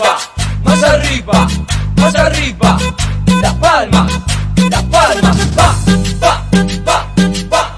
arriba, más arriba, más arriba. Las palmas, las palmas, va, va, va,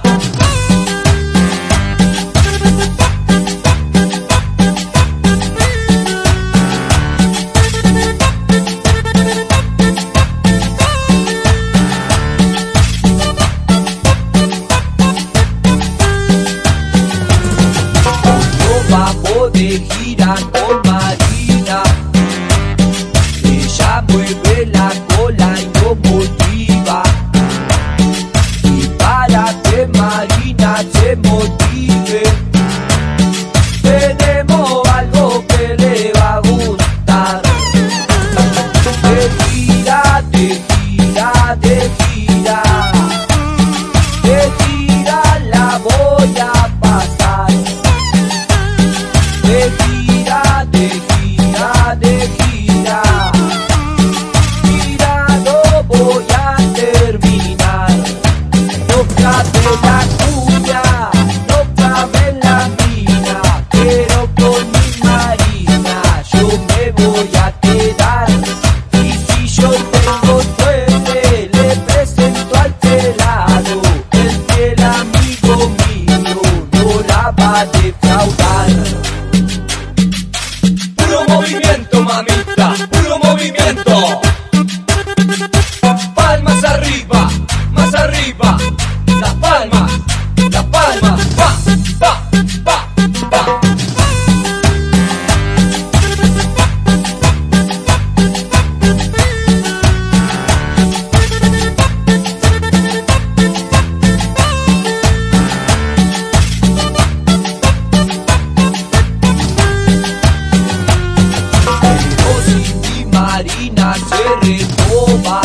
se recoba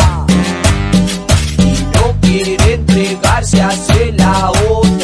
y no quiere entregarse hacia la otra.